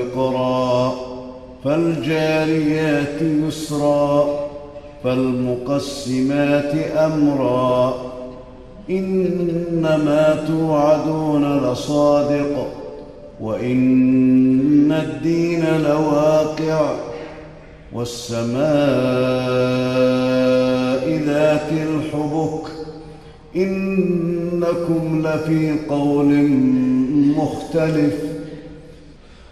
وقرا فالجاريات يسرا فالمقسمات أمرا. إنما توعدون لصادق وإن الدين لواقع. والسماء ذات الحبك إنكم لفي قول مختلف.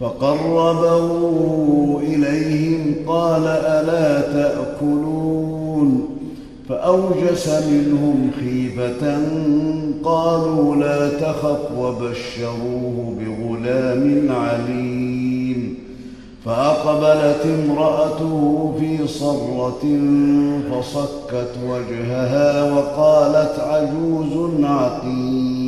فقربه إليهم قال ألا تأكلون؟ فأوجس منهم خيفة قالوا لا تخف وبشروه بغلام عليم. فأقبلت امرأته في صرة فصكت وجهها وقالت عجوز عقيم.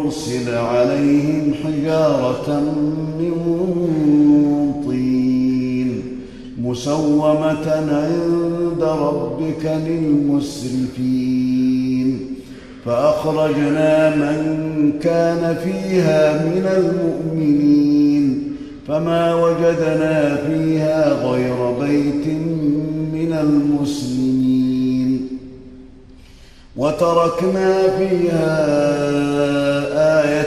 لنرسل عليهم حجارة من طين مسومة عند ربك للمسرفين. فأخرجنا من كان فيها من المؤمنين. فما وجدنا فيها غير بيت من المسلمين. وتركنا فيها